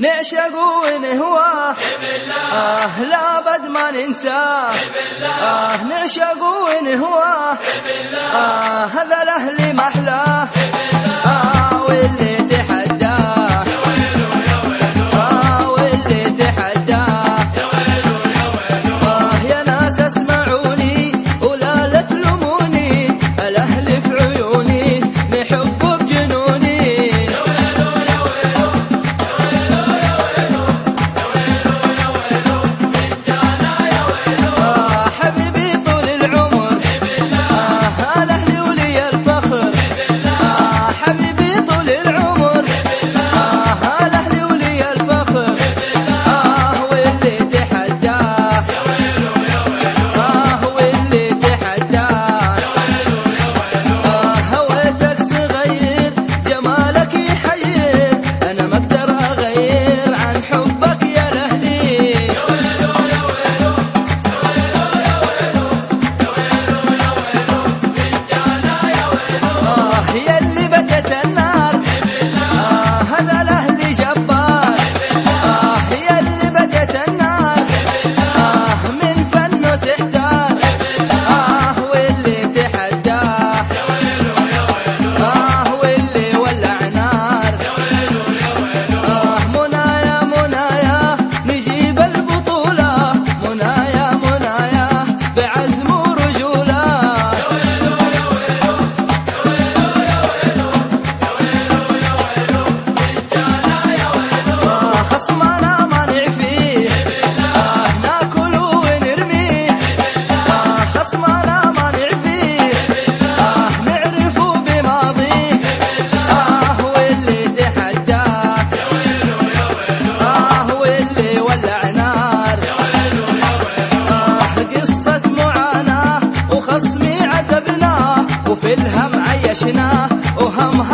نعشق ونهواه آه لا بد ما ننساه آه نعشق ونهواه آه هذا الأهل محلاه. الهم عيشناه وهمها